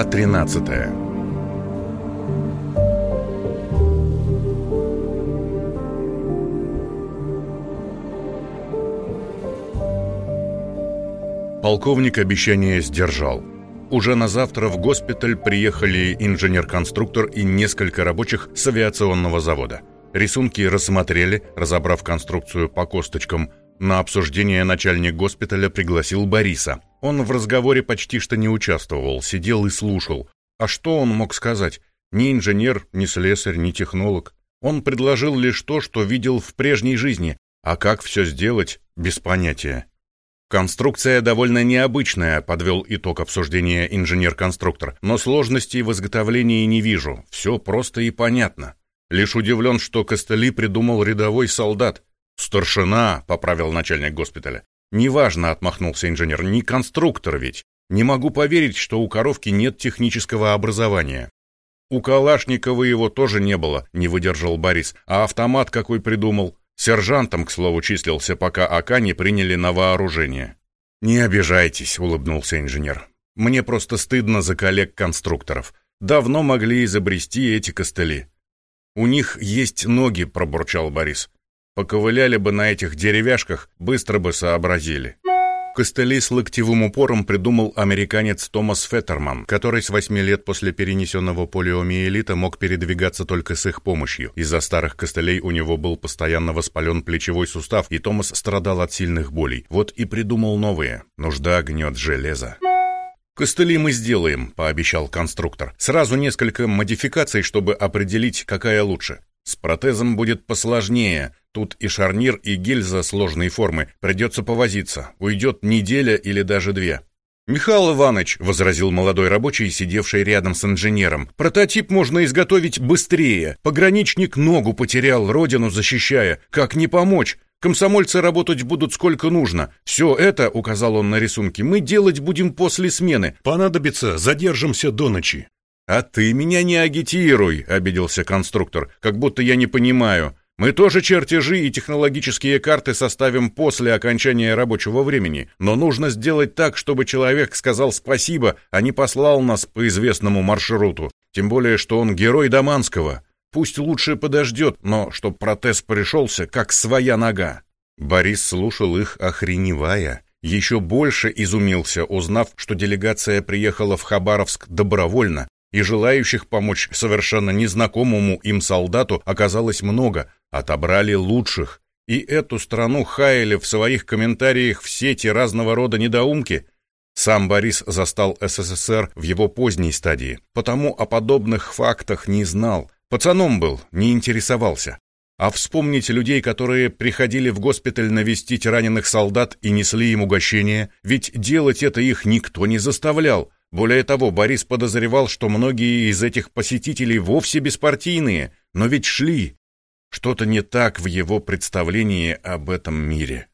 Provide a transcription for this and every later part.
Глава 13 Полковник обещание сдержал. Уже на завтра в госпиталь приехали инженер-конструктор и несколько рабочих с авиационного завода. Рисунки рассмотрели, разобрав конструкцию по косточкам. На обсуждение начальник госпиталя пригласил Бориса. Он в разговоре почти что не участвовал, сидел и слушал. А что он мог сказать? Ни инженер, ни слесарь, ни технолог. Он предложил лишь то, что видел в прежней жизни, а как все сделать, без понятия. Конструкция довольно необычная, подвел итог обсуждения инженер-конструктор, но сложностей в изготовлении не вижу, все просто и понятно. Лишь удивлен, что костыли придумал рядовой солдат. «Старшина», — поправил начальник госпиталя. «Неважно», — отмахнулся инженер, — «не конструктор ведь. Не могу поверить, что у коровки нет технического образования». «У Калашникова его тоже не было», — не выдержал Борис. «А автомат какой придумал?» Сержантом, к слову, числился, пока АК не приняли на вооружение. «Не обижайтесь», — улыбнулся инженер. «Мне просто стыдно за коллег-конструкторов. Давно могли изобрести эти костыли. «У них есть ноги», — пробурчал Борис. «Поковыляли бы на этих деревяшках, быстро бы сообразили». Костыли с локтевым упором придумал американец Томас Феттерман, который с восьми лет после перенесенного полиомиелита мог передвигаться только с их помощью. Из-за старых костылей у него был постоянно воспален плечевой сустав, и Томас страдал от сильных болей. Вот и придумал новые. Нужда гнет железо. «Костыли мы сделаем», — пообещал конструктор. «Сразу несколько модификаций, чтобы определить, какая лучше. С протезом будет посложнее. Тут и шарнир, и гильза сложной формы. Придется повозиться. Уйдет неделя или даже две». «Михаил Иванович», — возразил молодой рабочий, сидевший рядом с инженером, «прототип можно изготовить быстрее. Пограничник ногу потерял, родину защищая. Как не помочь? Комсомольцы работать будут сколько нужно. Все это, — указал он на рисунке, — мы делать будем после смены. Понадобится, задержимся до ночи. А ты меня не агитируй, — обиделся конструктор, — как будто я не понимаю. Мы тоже чертежи и технологические карты составим после окончания рабочего времени, но нужно сделать так, чтобы человек сказал спасибо, а не послал нас по известному маршруту. Тем более, что он герой Даманского. Пусть лучше подождет, но чтоб протез пришелся, как своя нога. Борис слушал их, охреневая. Еще больше изумился, узнав, что делегация приехала в Хабаровск добровольно, и желающих помочь совершенно незнакомому им солдату оказалось много, отобрали лучших. И эту страну хаяли в своих комментариях в сети разного рода недоумки. Сам Борис застал СССР в его поздней стадии, потому о подобных фактах не знал, Пацаном был, не интересовался. А вспомнить людей, которые приходили в госпиталь навестить раненых солдат и несли им угощение, ведь делать это их никто не заставлял. Более того, Борис подозревал, что многие из этих посетителей вовсе беспартийные, но ведь шли. Что-то не так в его представлении об этом мире.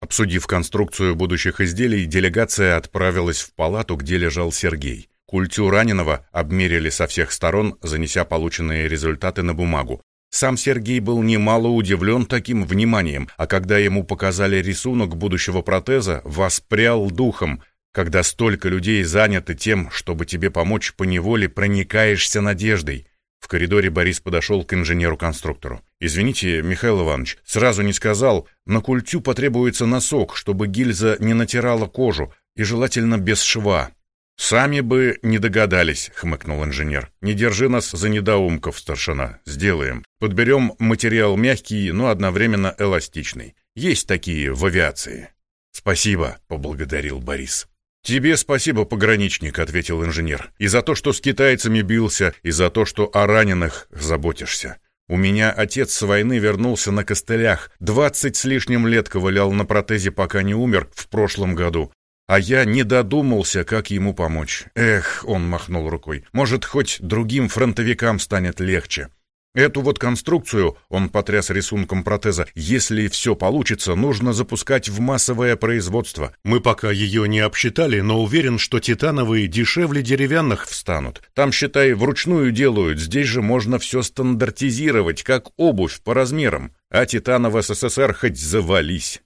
Обсудив конструкцию будущих изделий, делегация отправилась в палату, где лежал Сергей. Культю раненого обмерили со всех сторон, занеся полученные результаты на бумагу. Сам Сергей был немало удивлен таким вниманием, а когда ему показали рисунок будущего протеза, воспрял духом. Когда столько людей заняты тем, чтобы тебе помочь по неволе, проникаешься надеждой. В коридоре Борис подошел к инженеру-конструктору. «Извините, Михаил Иванович, сразу не сказал, на культю потребуется носок, чтобы гильза не натирала кожу, и желательно без шва. «Сами бы не догадались», — хмыкнул инженер. «Не держи нас за недоумков, старшина. Сделаем. Подберем материал мягкий, но одновременно эластичный. Есть такие в авиации». «Спасибо», — поблагодарил Борис. «Тебе спасибо, пограничник», — ответил инженер. «И за то, что с китайцами бился, и за то, что о раненых заботишься. У меня отец с войны вернулся на костылях, двадцать с лишним лет ковылял на протезе, пока не умер в прошлом году. А я не додумался, как ему помочь. Эх, он махнул рукой. Может, хоть другим фронтовикам станет легче. Эту вот конструкцию, он потряс рисунком протеза, если все получится, нужно запускать в массовое производство. Мы пока ее не обсчитали, но уверен, что титановые дешевле деревянных встанут. Там, считай, вручную делают, здесь же можно все стандартизировать, как обувь по размерам. А титана в СССР хоть завались.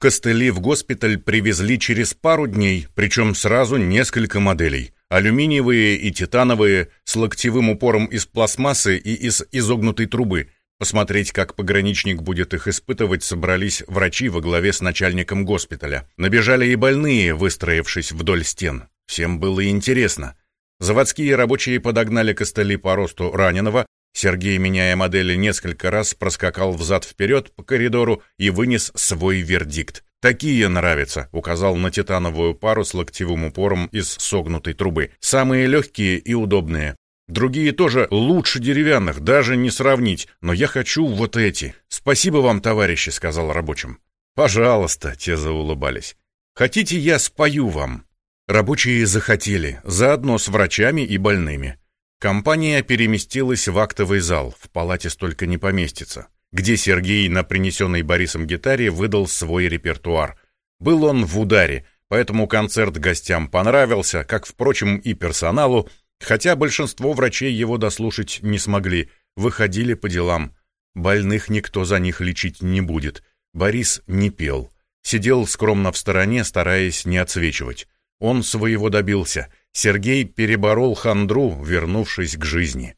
Костыли в госпиталь привезли через пару дней, причем сразу несколько моделей. Алюминиевые и титановые, с локтевым упором из пластмассы и из изогнутой трубы. Посмотреть, как пограничник будет их испытывать, собрались врачи во главе с начальником госпиталя. Набежали и больные, выстроившись вдоль стен. Всем было интересно. Заводские рабочие подогнали костыли по росту раненого, Сергей, меняя модели, несколько раз проскакал взад-вперед по коридору и вынес свой вердикт. «Такие нравятся», — указал на титановую пару с локтевым упором из согнутой трубы. «Самые легкие и удобные. Другие тоже лучше деревянных, даже не сравнить, но я хочу вот эти. Спасибо вам, товарищи», — сказал рабочим. «Пожалуйста», — те заулыбались. «Хотите, я спою вам?» Рабочие захотели, заодно с врачами и больными. Компания переместилась в актовый зал, в палате столько не поместится, где Сергей на принесенной Борисом гитаре выдал свой репертуар. Был он в ударе, поэтому концерт гостям понравился, как, впрочем, и персоналу, хотя большинство врачей его дослушать не смогли, выходили по делам. Больных никто за них лечить не будет. Борис не пел. Сидел скромно в стороне, стараясь не отсвечивать. Он своего добился — Сергей переборол хандру, вернувшись к жизни.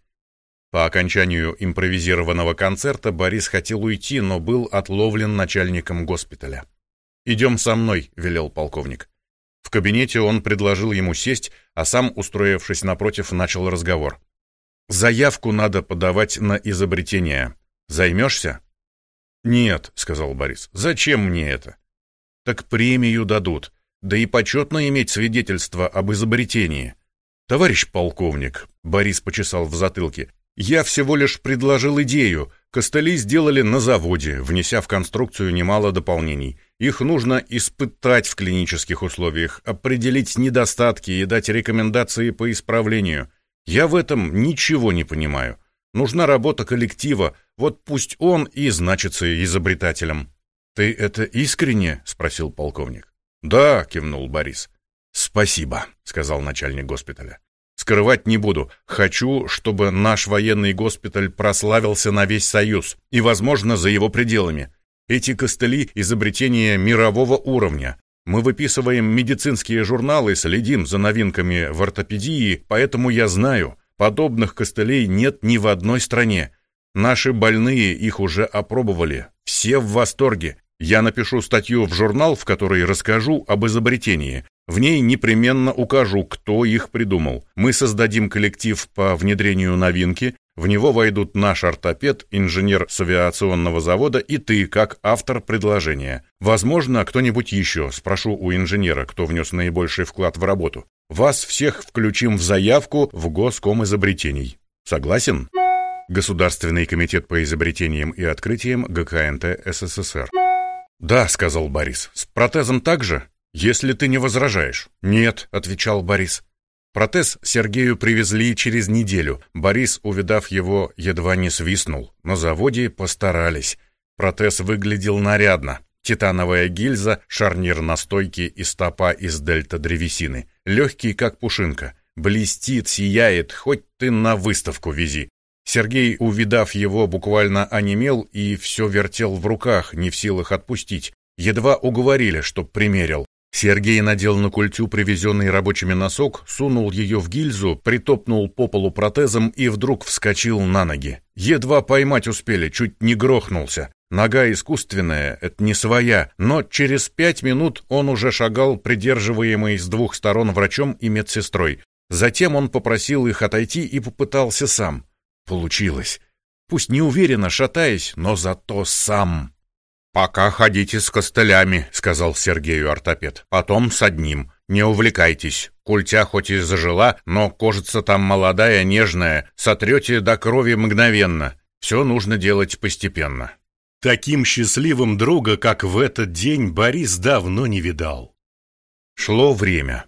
По окончанию импровизированного концерта Борис хотел уйти, но был отловлен начальником госпиталя. «Идем со мной», — велел полковник. В кабинете он предложил ему сесть, а сам, устроившись напротив, начал разговор. «Заявку надо подавать на изобретение. Займешься?» «Нет», — сказал Борис. «Зачем мне это?» «Так премию дадут. Да и почетно иметь свидетельство об изобретении. Товарищ полковник, Борис почесал в затылке, я всего лишь предложил идею. Костыли сделали на заводе, внеся в конструкцию немало дополнений. Их нужно испытать в клинических условиях, определить недостатки и дать рекомендации по исправлению. Я в этом ничего не понимаю. Нужна работа коллектива, вот пусть он и значится изобретателем. «Ты это искренне?» — спросил полковник. «Да», — кивнул Борис. «Спасибо», — сказал начальник госпиталя. «Скрывать не буду. Хочу, чтобы наш военный госпиталь прославился на весь Союз и, возможно, за его пределами. Эти костыли — изобретение мирового уровня. Мы выписываем медицинские журналы, следим за новинками в ортопедии, поэтому я знаю, подобных костылей нет ни в одной стране. Наши больные их уже опробовали. Все в восторге. Я напишу статью в журнал, в которой расскажу об изобретении. В ней непременно укажу, кто их придумал. Мы создадим коллектив по внедрению новинки. В него войдут наш ортопед, инженер с авиационного завода и ты, как автор предложения. Возможно, кто-нибудь еще. Спрошу у инженера, кто внес наибольший вклад в работу. Вас всех включим в заявку в Госком изобретений. Согласен? Государственный комитет по изобретениям и открытиям ГКНТ СССР. «Да», — сказал Борис. «С протезом так же? Если ты не возражаешь». «Нет», — отвечал Борис. Протез Сергею привезли через неделю. Борис, увидав его, едва не свистнул. На заводе постарались. Протез выглядел нарядно. Титановая гильза, шарнир на стойке и стопа из дельта-древесины. Легкий, как пушинка. Блестит, сияет, хоть ты на выставку вези. Сергей, увидав его, буквально онемел и все вертел в руках, не в силах отпустить. Едва уговорили, чтоб примерил. Сергей надел на культю привезенный рабочими носок, сунул ее в гильзу, притопнул по полу протезом и вдруг вскочил на ноги. Едва поймать успели, чуть не грохнулся. Нога искусственная, это не своя, но через пять минут он уже шагал, придерживаемый с двух сторон врачом и медсестрой. Затем он попросил их отойти и попытался сам. Получилось. Пусть не уверенно шатаясь, но зато сам. «Пока ходите с костылями», — сказал Сергею ортопед. «Потом с одним. Не увлекайтесь. Культя хоть и зажила, но кожица там молодая, нежная. Сотрете до крови мгновенно. Все нужно делать постепенно». Таким счастливым друга, как в этот день, Борис давно не видал. Шло время.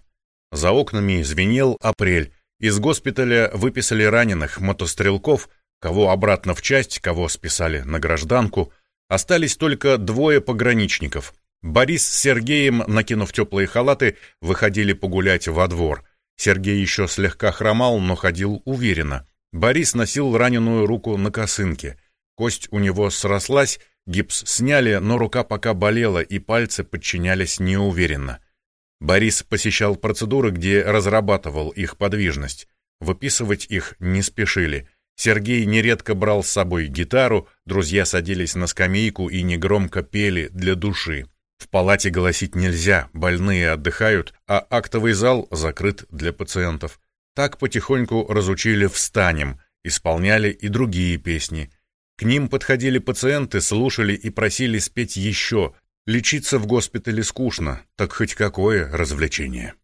За окнами звенел апрель, из госпиталя выписали раненых мотострелков, кого обратно в часть, кого списали на гражданку. Остались только двое пограничников. Борис с Сергеем, накинув теплые халаты, выходили погулять во двор. Сергей еще слегка хромал, но ходил уверенно. Борис носил раненую руку на косынке. Кость у него срослась, гипс сняли, но рука пока болела, и пальцы подчинялись неуверенно. Борис посещал процедуры, где разрабатывал их подвижность. Выписывать их не спешили. Сергей нередко брал с собой гитару, друзья садились на скамейку и негромко пели для души. В палате голосить нельзя, больные отдыхают, а актовый зал закрыт для пациентов. Так потихоньку разучили «Встанем», исполняли и другие песни. К ним подходили пациенты, слушали и просили спеть еще. Лечиться в госпитале скучно, так хоть какое развлечение.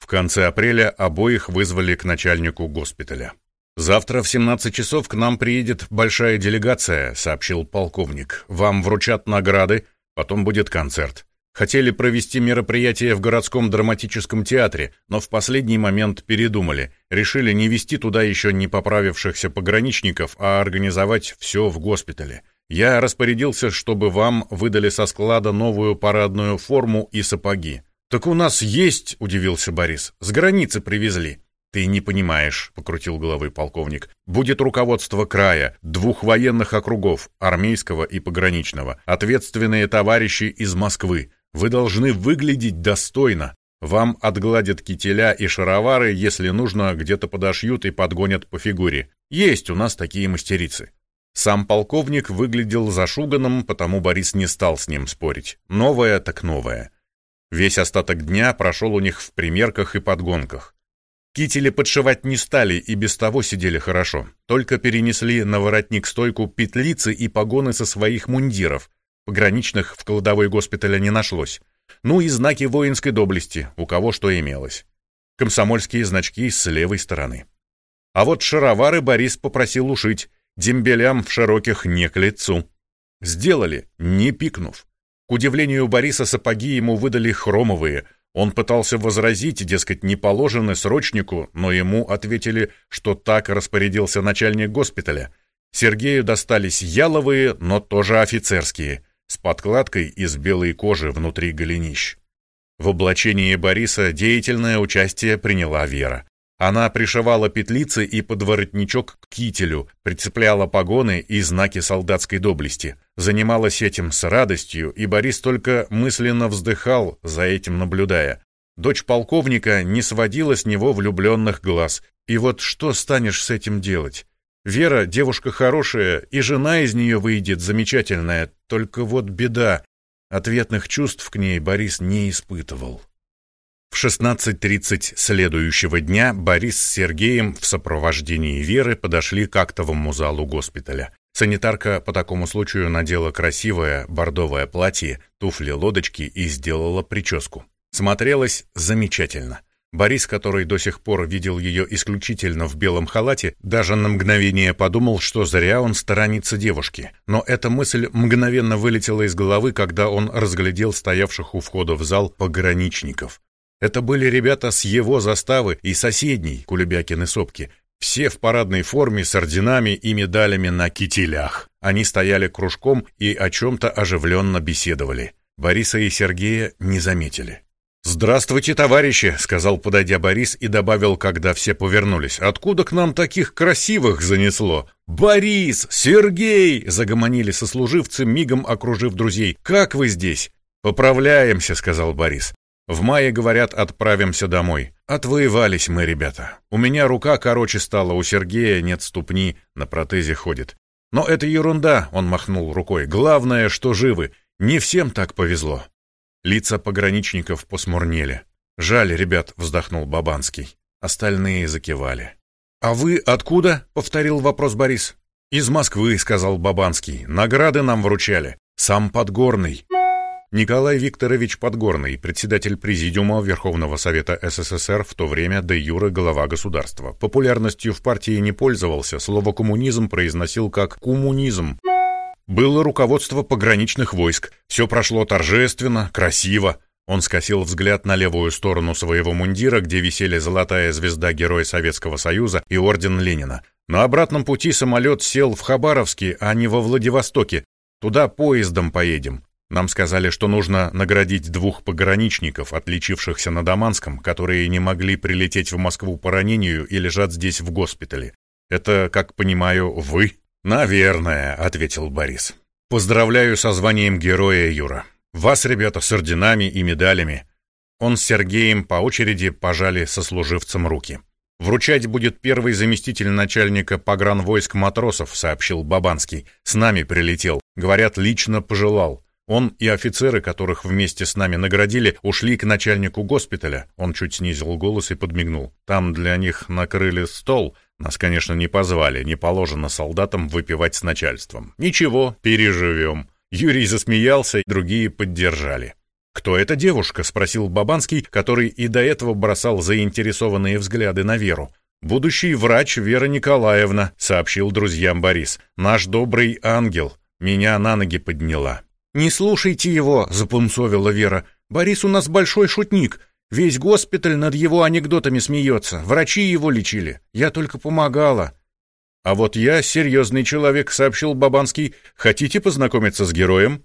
В конце апреля обоих вызвали к начальнику госпиталя. «Завтра в 17 часов к нам приедет большая делегация», — сообщил полковник. «Вам вручат награды, потом будет концерт. Хотели провести мероприятие в городском драматическом театре, но в последний момент передумали. Решили не вести туда еще не поправившихся пограничников, а организовать все в госпитале. Я распорядился, чтобы вам выдали со склада новую парадную форму и сапоги. «Так у нас есть», — удивился Борис, — «с границы привезли». «Ты не понимаешь», — покрутил головой полковник. «Будет руководство края, двух военных округов, армейского и пограничного, ответственные товарищи из Москвы. Вы должны выглядеть достойно. Вам отгладят кителя и шаровары, если нужно, где-то подошьют и подгонят по фигуре. Есть у нас такие мастерицы. Сам полковник выглядел зашуганным, потому Борис не стал с ним спорить. Новое так новое. Весь остаток дня прошел у них в примерках и подгонках. Кители подшивать не стали и без того сидели хорошо, только перенесли на воротник стойку петлицы и погоны со своих мундиров, Пограничных в кладовой госпиталя не нашлось. Ну и знаки воинской доблести, у кого что имелось. Комсомольские значки с левой стороны. А вот шаровары Борис попросил ушить, дембелям в широких не к лицу. Сделали, не пикнув. К удивлению Бориса сапоги ему выдали хромовые. Он пытался возразить, дескать, не положены срочнику, но ему ответили, что так распорядился начальник госпиталя. Сергею достались яловые, но тоже офицерские — с подкладкой из белой кожи внутри голенищ. В облачении Бориса деятельное участие приняла Вера. Она пришивала петлицы и подворотничок к кителю, прицепляла погоны и знаки солдатской доблести. Занималась этим с радостью, и Борис только мысленно вздыхал, за этим наблюдая. Дочь полковника не сводила с него влюбленных глаз. И вот что станешь с этим делать? Вера девушка хорошая, и жена из нее выйдет замечательная, только вот беда. Ответных чувств к ней Борис не испытывал. В 16.30 следующего дня Борис с Сергеем в сопровождении Веры подошли к актовому залу госпиталя. Санитарка по такому случаю надела красивое бордовое платье, туфли-лодочки и сделала прическу. Смотрелась замечательно. Борис, который до сих пор видел ее исключительно в белом халате, даже на мгновение подумал, что зря он сторонится девушки. Но эта мысль мгновенно вылетела из головы, когда он разглядел стоявших у входа в зал пограничников. Это были ребята с его заставы и соседней, Кулебякины сопки, все в парадной форме с орденами и медалями на кителях. Они стояли кружком и о чем-то оживленно беседовали. Бориса и Сергея не заметили. «Здравствуйте, товарищи!» — сказал, подойдя Борис, и добавил, когда все повернулись. «Откуда к нам таких красивых занесло?» «Борис! Сергей!» — загомонили сослуживцы, мигом окружив друзей. «Как вы здесь?» «Поправляемся», — сказал Борис. «В мае, говорят, отправимся домой. Отвоевались мы, ребята. У меня рука короче стала, у Сергея нет ступни, на протезе ходит. Но это ерунда», — он махнул рукой. «Главное, что живы. Не всем так повезло». Лица пограничников посмурнели. «Жаль, ребят», — вздохнул Бабанский. Остальные закивали. «А вы откуда?» — повторил вопрос Борис. «Из Москвы», — сказал Бабанский. «Награды нам вручали. Сам Подгорный». Николай Викторович Подгорный, председатель Президиума Верховного Совета СССР, в то время де юре глава государства. Популярностью в партии не пользовался, слово «коммунизм» произносил как «коммунизм». Было руководство пограничных войск. Все прошло торжественно, красиво. Он скосил взгляд на левую сторону своего мундира, где висели золотая звезда Героя Советского Союза и орден Ленина. На обратном пути самолет сел в Хабаровске, а не во Владивостоке. Туда поездом поедем. Нам сказали, что нужно наградить двух пограничников, отличившихся на Даманском, которые не могли прилететь в Москву по ранению и лежат здесь в госпитале. Это, как понимаю, вы? «Наверное», — ответил Борис. «Поздравляю со званием героя, Юра. Вас, ребята, с орденами и медалями». Он с Сергеем по очереди пожали сослуживцам руки. «Вручать будет первый заместитель начальника погранвойск матросов», — сообщил Бабанский. «С нами прилетел. Говорят, лично пожелал. Он и офицеры, которых вместе с нами наградили, ушли к начальнику госпиталя. Он чуть снизил голос и подмигнул. Там для них накрыли стол. Нас, конечно, не позвали. Не положено солдатам выпивать с начальством. Ничего, переживем. Юрий засмеялся, другие поддержали. «Кто эта девушка?» — спросил Бабанский, который и до этого бросал заинтересованные взгляды на Веру. «Будущий врач Вера Николаевна», — сообщил друзьям Борис. «Наш добрый ангел. Меня на ноги подняла». «Не слушайте его», — запунцовила Вера. «Борис у нас большой шутник. Весь госпиталь над его анекдотами смеется. Врачи его лечили. Я только помогала». «А вот я серьезный человек», — сообщил Бабанский. «Хотите познакомиться с героем?»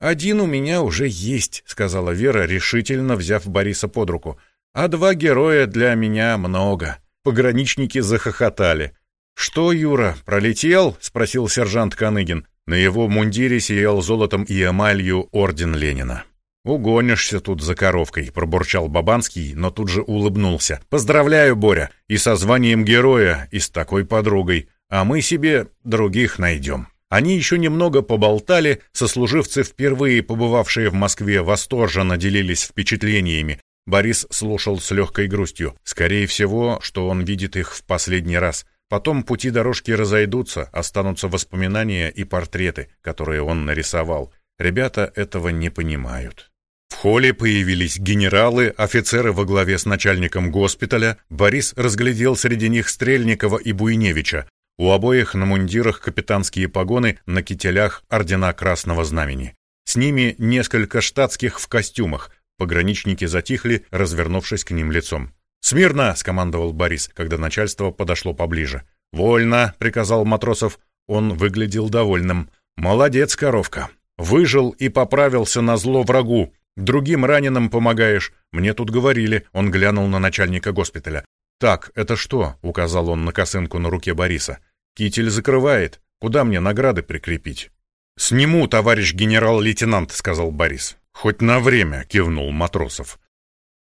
«Один у меня уже есть», — сказала Вера, решительно взяв Бориса под руку. «А два героя для меня много». Пограничники захохотали. «Что, Юра, пролетел?» — спросил сержант Каныгин. На его мундире сиял золотом и эмалью орден Ленина. «Угонишься тут за коровкой», — пробурчал Бабанский, но тут же улыбнулся. «Поздравляю, Боря, и со званием героя, и с такой подругой. А мы себе других найдем». Они еще немного поболтали, сослуживцы, впервые побывавшие в Москве, восторженно делились впечатлениями. Борис слушал с легкой грустью. Скорее всего, что он видит их в последний раз. Потом пути дорожки разойдутся, останутся воспоминания и портреты, которые он нарисовал. Ребята этого не понимают. В холле появились генералы, офицеры во главе с начальником госпиталя. Борис разглядел среди них Стрельникова и Буйневича. У обоих на мундирах капитанские погоны, на кителях ордена Красного Знамени. С ними несколько штатских в костюмах. Пограничники затихли, развернувшись к ним лицом. «Смирно!» — скомандовал Борис, когда начальство подошло поближе. «Вольно!» — приказал Матросов. Он выглядел довольным. «Молодец, коровка! Выжил и поправился на зло врагу. Другим раненым помогаешь. Мне тут говорили». Он глянул на начальника госпиталя. «Так, это что?» — указал он на косынку на руке Бориса. «Китель закрывает. Куда мне награды прикрепить?» «Сниму, товарищ генерал-лейтенант», — сказал Борис. «Хоть на время», — кивнул Матросов.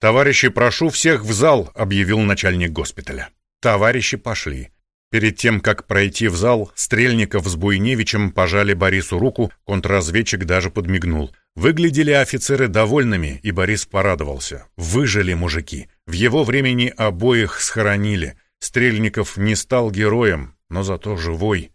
«Товарищи, прошу всех в зал», — объявил начальник госпиталя. Товарищи пошли. Перед тем, как пройти в зал, Стрельников с Буйневичем пожали Борису руку, контрразведчик даже подмигнул. Выглядели офицеры довольными, и Борис порадовался. Выжили мужики. В его времени обоих схоронили. Стрельников не стал героем, но зато живой.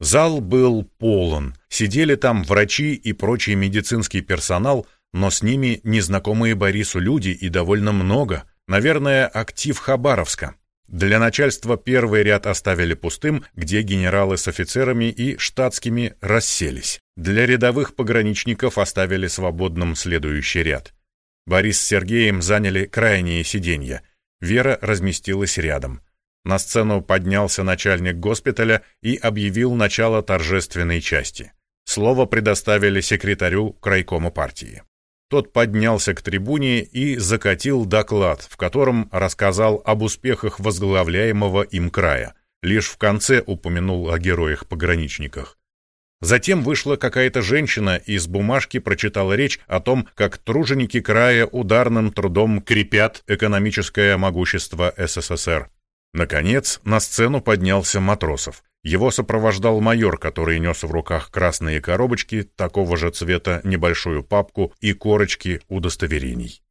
Зал был полон. Сидели там врачи и прочий медицинский персонал, но с ними незнакомые Борису люди и довольно много. Наверное, актив Хабаровска. Для начальства первый ряд оставили пустым, где генералы с офицерами и штатскими расселись. Для рядовых пограничников оставили свободным следующий ряд. Борис с Сергеем заняли крайние сиденья. Вера разместилась рядом. На сцену поднялся начальник госпиталя и объявил начало торжественной части. Слово предоставили секретарю крайкома партии. Тот поднялся к трибуне и закатил доклад, в котором рассказал об успехах возглавляемого им края. Лишь в конце упомянул о героях-пограничниках. Затем вышла какая-то женщина и с бумажки прочитала речь о том, как труженики края ударным трудом крепят экономическое могущество СССР. Наконец, на сцену поднялся Матросов. Его сопровождал майор, который нес в руках красные коробочки, такого же цвета небольшую папку и корочки удостоверений.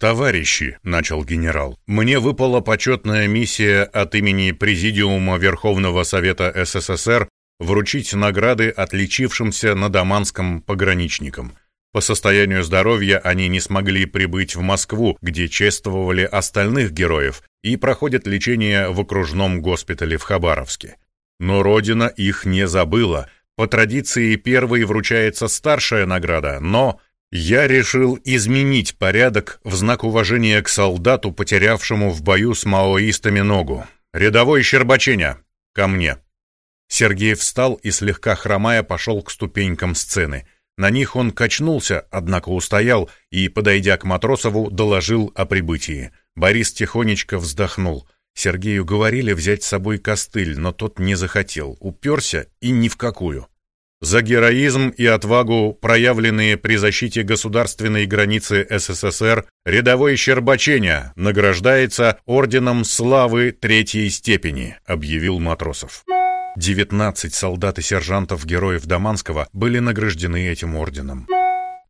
«Товарищи», — начал генерал, — «мне выпала почетная миссия от имени Президиума Верховного Совета СССР вручить награды отличившимся на Даманском пограничникам. По состоянию здоровья они не смогли прибыть в Москву, где чествовали остальных героев и проходят лечение в окружном госпитале в Хабаровске. Но Родина их не забыла. По традиции первой вручается старшая награда, но я решил изменить порядок в знак уважения к солдату, потерявшему в бою с маоистами ногу. Рядовой Щербаченя, ко мне. Сергей встал и, слегка хромая, пошел к ступенькам сцены. На них он качнулся, однако устоял и, подойдя к Матросову, доложил о прибытии. Борис тихонечко вздохнул — Сергею говорили взять с собой костыль, но тот не захотел, уперся и ни в какую. За героизм и отвагу, проявленные при защите государственной границы СССР, рядовой Щербаченя награждается Орденом Славы Третьей степени, объявил Матросов. 19 солдат и сержантов героев Даманского были награждены этим орденом.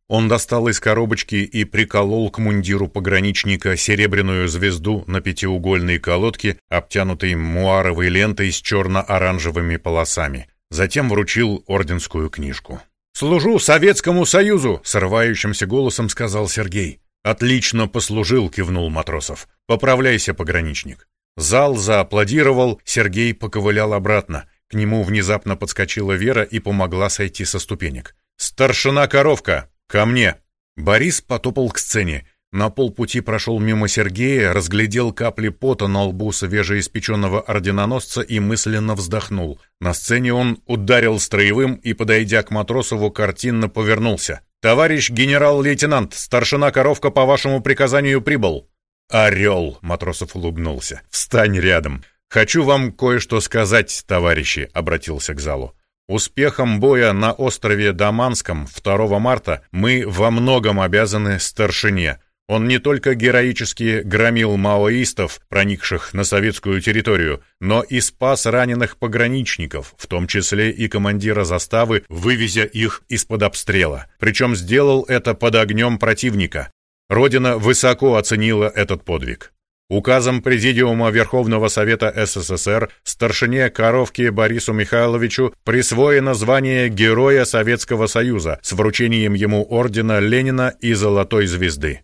Он достал из коробочки и приколол к мундиру пограничника серебряную звезду на пятиугольной колодке, обтянутой муаровой лентой с черно-оранжевыми полосами. Затем вручил орденскую книжку. «Служу Советскому Союзу!» — срывающимся голосом сказал Сергей. «Отлично послужил!» — кивнул Матросов. «Поправляйся, пограничник!» Зал зааплодировал, Сергей поковылял обратно. К нему внезапно подскочила Вера и помогла сойти со ступенек. «Старшина Коровка! Ко мне!» Борис потопал к сцене. На полпути прошел мимо Сергея, разглядел капли пота на лбу свежеиспеченного орденоносца и мысленно вздохнул. На сцене он ударил строевым и, подойдя к Матросову, картинно повернулся. «Товарищ генерал-лейтенант, старшина Коровка по вашему приказанию прибыл». «Орел!» — Матросов улыбнулся. «Встань рядом. Хочу вам кое-что сказать, товарищи», — обратился к залу. Успехом боя на острове Даманском 2 марта мы во многом обязаны старшине. Он не только героически громил маоистов, проникших на советскую территорию, но и спас раненых пограничников, в том числе и командира заставы, вывезя их из-под обстрела. Причем сделал это под огнем противника. Родина высоко оценила этот подвиг. Указом Президиума Верховного Совета СССР старшине Коровке Борису Михайловичу присвоено звание Героя Советского Союза с вручением ему ордена Ленина и Золотой Звезды.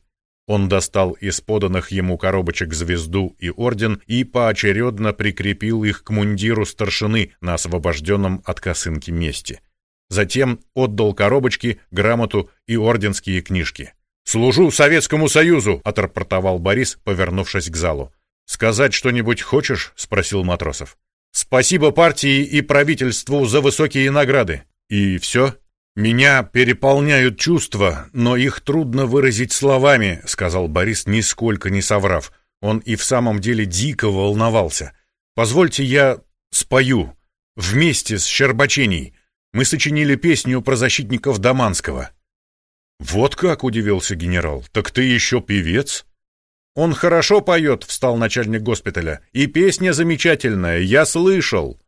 Он достал из поданных ему коробочек звезду и орден и поочередно прикрепил их к мундиру старшины на освобожденном от косынки месте. Затем отдал коробочки, грамоту и орденские книжки. «Служу Советскому Союзу!» — отрапортовал Борис, повернувшись к залу. «Сказать что-нибудь хочешь?» — спросил Матросов. «Спасибо партии и правительству за высокие награды. И все?» «Меня переполняют чувства, но их трудно выразить словами», — сказал Борис, нисколько не соврав. Он и в самом деле дико волновался. «Позвольте я спою. Вместе с Щербаченей. Мы сочинили песню про защитников Даманского». «Вот как!» — удивился генерал. «Так ты еще певец?» «Он хорошо поет», — встал начальник госпиталя. «И песня замечательная, я слышал».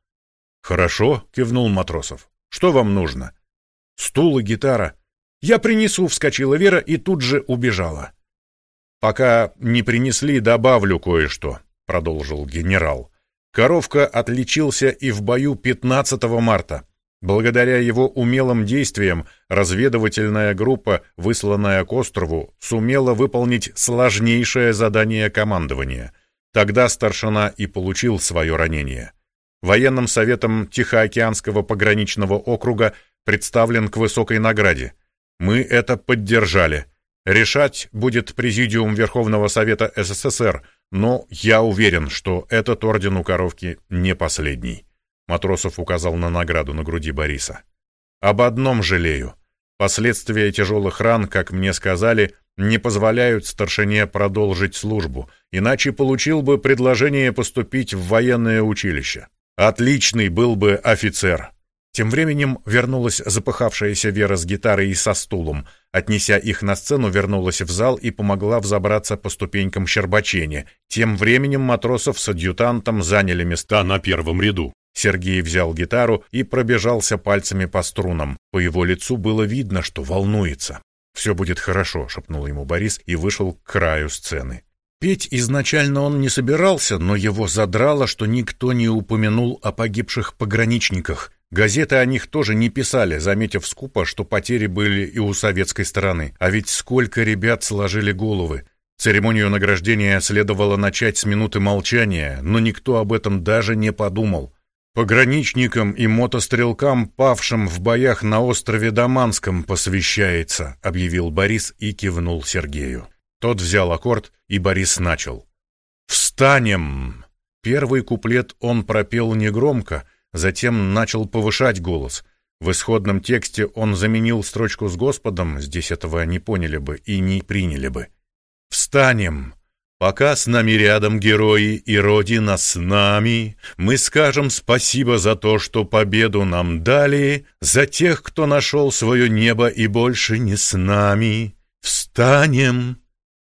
«Хорошо», — кивнул Матросов. «Что вам нужно?» Стул и гитара. «Я принесу», — вскочила Вера и тут же убежала. «Пока не принесли, добавлю кое-что», — продолжил генерал. Коровка отличился и в бою 15 марта. Благодаря его умелым действиям разведывательная группа, высланная к острову, сумела выполнить сложнейшее задание командования. Тогда старшина и получил свое ранение. Военным советом Тихоокеанского пограничного округа представлен к высокой награде. Мы это поддержали. Решать будет Президиум Верховного Совета СССР, но я уверен, что этот орден у коровки не последний. Матросов указал на награду на груди Бориса. Об одном жалею. Последствия тяжелых ран, как мне сказали, не позволяют старшине продолжить службу, иначе получил бы предложение поступить в военное училище. Отличный был бы офицер. Тем временем вернулась запыхавшаяся Вера с гитарой и со стулом. Отнеся их на сцену, вернулась в зал и помогла взобраться по ступенькам Щербачени. Тем временем матросов с адъютантом заняли места на первом ряду. Сергей взял гитару и пробежался пальцами по струнам. По его лицу было видно, что волнуется. «Все будет хорошо», — шепнул ему Борис и вышел к краю сцены. Петь изначально он не собирался, но его задрало, что никто не упомянул о погибших пограничниках. Газеты о них тоже не писали, заметив скупо, что потери были и у советской стороны. А ведь сколько ребят сложили головы. Церемонию награждения следовало начать с минуты молчания, но никто об этом даже не подумал. Пограничникам и мотострелкам, павшим в боях на острове Даманском, посвящается, объявил Борис и кивнул Сергею. Тот взял аккорд, и Борис начал. «Встанем!» Первый куплет он пропел негромко, затем начал повышать голос. В исходном тексте он заменил строчку с Господом, здесь этого не поняли бы и не приняли бы. «Встанем! Пока с нами рядом герои и Родина с нами, мы скажем спасибо за то, что победу нам дали, за тех, кто нашел свое небо и больше не с нами. Встанем!»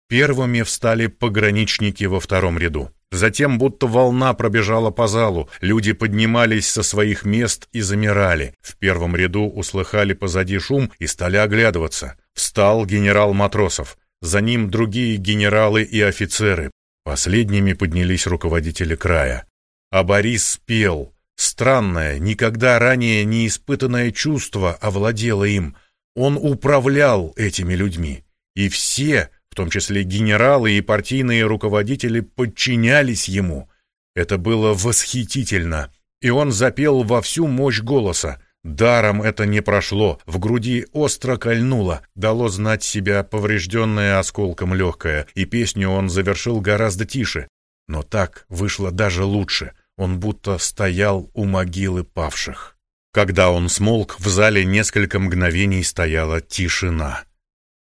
Первыми встали пограничники во втором ряду. Затем будто волна пробежала по залу, люди поднимались со своих мест и замирали. В первом ряду услыхали позади шум и стали оглядываться. Встал генерал Матросов. За ним другие генералы и офицеры. Последними поднялись руководители края. А Борис пел. Странное, никогда ранее не испытанное чувство овладело им. Он управлял этими людьми. И все, в том числе генералы и партийные руководители, подчинялись ему. Это было восхитительно. И он запел во всю мощь голоса. Даром это не прошло, в груди остро кольнуло, дало знать себя поврежденное осколком легкое, и песню он завершил гораздо тише. Но так вышло даже лучше, он будто стоял у могилы павших. Когда он смолк, в зале несколько мгновений стояла тишина.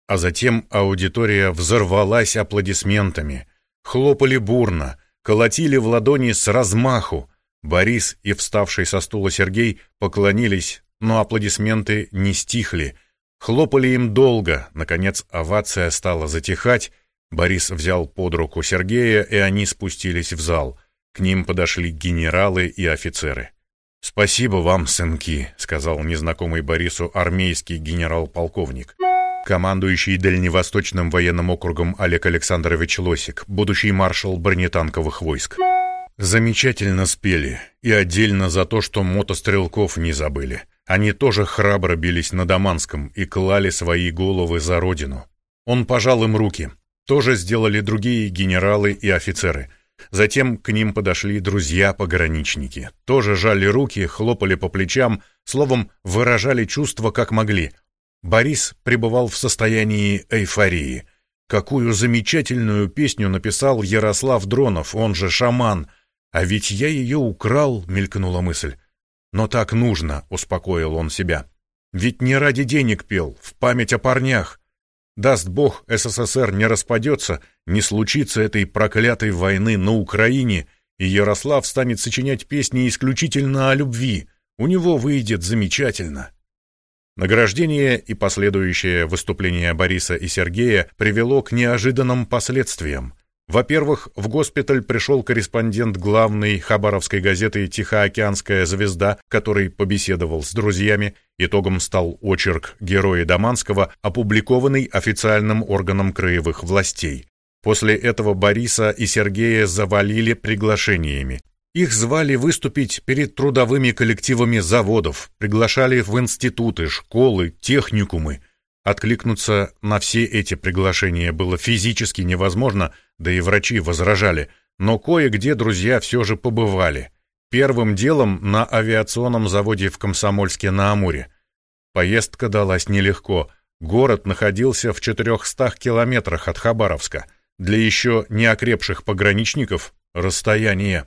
А затем аудитория взорвалась аплодисментами. Хлопали бурно, колотили в ладони с размаху, Борис и вставший со стула Сергей поклонились, но аплодисменты не стихли. Хлопали им долго, наконец овация стала затихать. Борис взял под руку Сергея, и они спустились в зал. К ним подошли генералы и офицеры. «Спасибо вам, сынки», — сказал незнакомый Борису армейский генерал-полковник. Командующий Дальневосточным военным округом Олег Александрович Лосик, будущий маршал бронетанковых войск. Замечательно спели, и отдельно за то, что мотострелков не забыли. Они тоже храбро бились на Даманском и клали свои головы за родину. Он пожал им руки. Тоже сделали другие генералы и офицеры. Затем к ним подошли друзья-пограничники. Тоже жали руки, хлопали по плечам, словом, выражали чувства как могли. Борис пребывал в состоянии эйфории. Какую замечательную песню написал Ярослав Дронов, он же шаман — «А ведь я ее украл», — мелькнула мысль. «Но так нужно», — успокоил он себя. «Ведь не ради денег пел, в память о парнях. Даст Бог, СССР не распадется, не случится этой проклятой войны на Украине, и Ярослав станет сочинять песни исключительно о любви. У него выйдет замечательно». Награждение и последующее выступление Бориса и Сергея привело к неожиданным последствиям. Во-первых, в госпиталь пришел корреспондент главной хабаровской газеты «Тихоокеанская звезда», который побеседовал с друзьями. Итогом стал очерк «Герои Даманского», опубликованный официальным органом краевых властей. После этого Бориса и Сергея завалили приглашениями. Их звали выступить перед трудовыми коллективами заводов, приглашали в институты, школы, техникумы – Откликнуться на все эти приглашения было физически невозможно, да и врачи возражали, но кое-где друзья все же побывали. Первым делом на авиационном заводе в Комсомольске на Амуре. Поездка далась нелегко. Город находился в 400 километрах от Хабаровска. Для еще не окрепших пограничников – расстояние.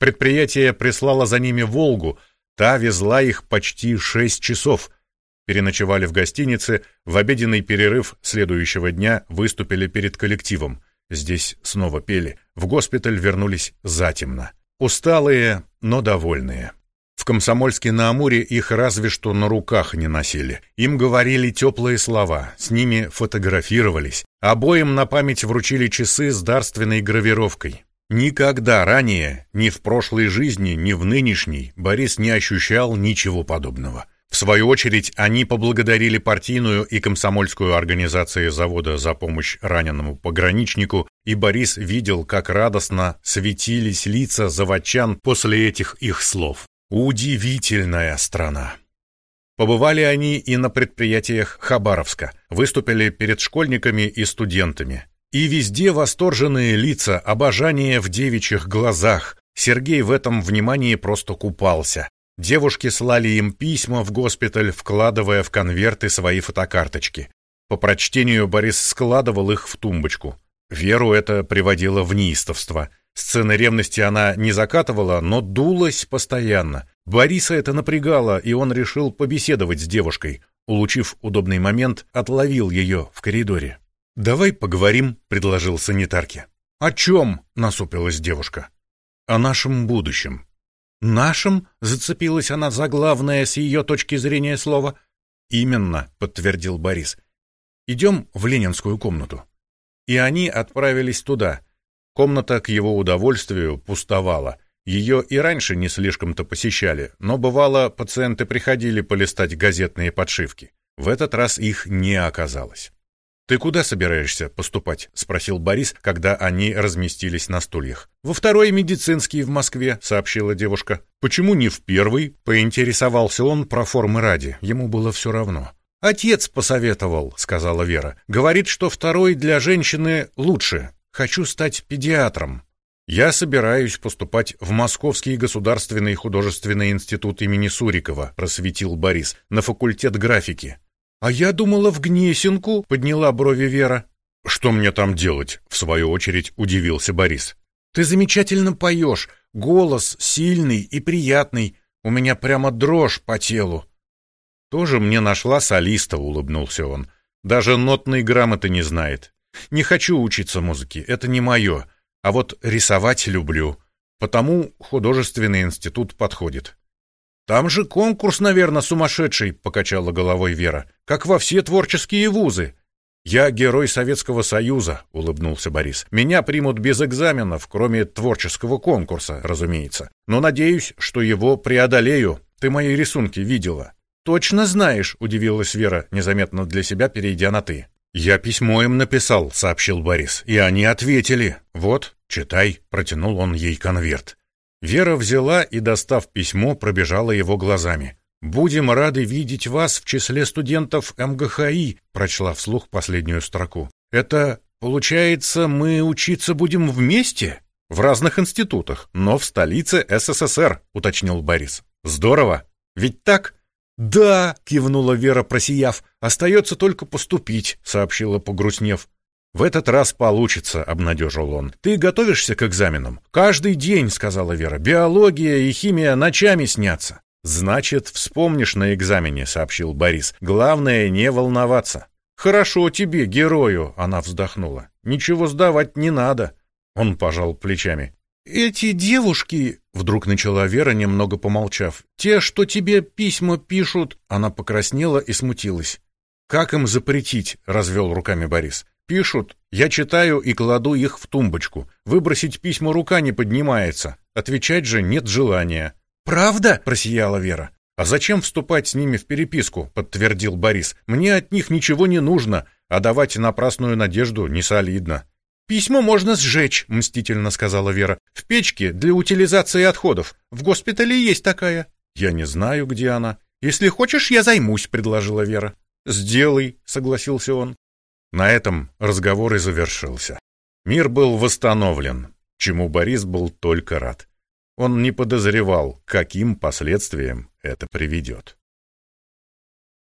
Предприятие прислало за ними «Волгу», та везла их почти 6 часов – переночевали в гостинице, в обеденный перерыв следующего дня выступили перед коллективом. Здесь снова пели. В госпиталь вернулись затемно. Усталые, но довольные. В Комсомольске на Амуре их разве что на руках не носили. Им говорили теплые слова, с ними фотографировались. Обоим на память вручили часы с дарственной гравировкой. Никогда ранее, ни в прошлой жизни, ни в нынешней, Борис не ощущал ничего подобного. В свою очередь, они поблагодарили партийную и комсомольскую организации завода за помощь раненому пограничнику, и Борис видел, как радостно светились лица заводчан после этих их слов. Удивительная страна! Побывали они и на предприятиях Хабаровска, выступили перед школьниками и студентами. И везде восторженные лица, обожание в девичьих глазах. Сергей в этом внимании просто купался. Девушки слали им письма в госпиталь, вкладывая в конверты свои фотокарточки. По прочтению Борис складывал их в тумбочку. Веру это приводило в неистовство. Сцены ревности она не закатывала, но дулась постоянно. Бориса это напрягало, и он решил побеседовать с девушкой. Улучив удобный момент, отловил ее в коридоре. «Давай поговорим», — предложил санитарке. «О чем?» — насупилась девушка. «О нашем будущем». «Нашем?» — зацепилась она за главное с ее точки зрения слова. «Именно», — подтвердил Борис. «Идем в ленинскую комнату». И они отправились туда. Комната, к его удовольствию, пустовала. Ее и раньше не слишком-то посещали, но бывало, пациенты приходили полистать газетные подшивки. В этот раз их не оказалось. «Ты куда собираешься поступать?» — спросил Борис, когда они разместились на стульях. «Во второй медицинский в Москве», — сообщила девушка. «Почему не в первый?» — поинтересовался он про формы ради. Ему было все равно. «Отец посоветовал», — сказала Вера. «Говорит, что второй для женщины лучше. Хочу стать педиатром». «Я собираюсь поступать в Московский государственный художественный институт имени Сурикова», — просветил Борис, — «на факультет графики». «А я думала в Гнесинку», — подняла брови Вера. «Что мне там делать?» — в свою очередь удивился Борис. «Ты замечательно поешь. Голос сильный и приятный. У меня прямо дрожь по телу». «Тоже мне нашла солиста», — улыбнулся он. «Даже нотной грамоты не знает. Не хочу учиться музыке, это не мое. А вот рисовать люблю, потому художественный институт подходит. Там же конкурс, наверное, сумасшедший, покачала головой Вера, как во все творческие вузы. Я герой Советского Союза, улыбнулся Борис. Меня примут без экзаменов, кроме творческого конкурса, разумеется. Но надеюсь, что его преодолею. Ты мои рисунки видела. Точно знаешь, удивилась Вера, незаметно для себя перейдя на ты. «Я письмо им написал», — сообщил Борис, — «и они ответили. Вот, читай», — протянул он ей конверт. Вера взяла и, достав письмо, пробежала его глазами. «Будем рады видеть вас в числе студентов МГХИ», — прочла вслух последнюю строку. «Это, получается, мы учиться будем вместе?» «В разных институтах, но в столице СССР», — уточнил Борис. «Здорово. Ведь так?» «Да!» — кивнула Вера, просияв. «Остается только поступить», — сообщила, погрустнев. «В этот раз получится», — обнадежил он. «Ты готовишься к экзаменам?» «Каждый день», — сказала Вера. «Биология и химия ночами снятся». «Значит, вспомнишь на экзамене», — сообщил Борис. «Главное, не волноваться». «Хорошо тебе, герою», — она вздохнула. «Ничего сдавать не надо». Он пожал плечами. «Эти девушки...» — вдруг начала Вера, немного помолчав. «Те, что тебе письма пишут...» Она покраснела и смутилась. «Как им запретить?» — развел руками Борис. «Пишут. Я читаю и кладу их в тумбочку. Выбросить письма рука не поднимается. Отвечать же нет желания». «Правда?» — просияла Вера. «А зачем вступать с ними в переписку?» — подтвердил Борис. «Мне от них ничего не нужно, а давать напрасную надежду не солидно». «Письмо можно сжечь», — мстительно сказала Вера. «В печке для утилизации отходов. В госпитале есть такая». «Я не знаю, где она». «Если хочешь, я займусь», — предложила Вера. «Сделай», — согласился он. На этом разговор и завершился. Мир был восстановлен, чему Борис был только рад. Он не подозревал, каким последствиям это приведет.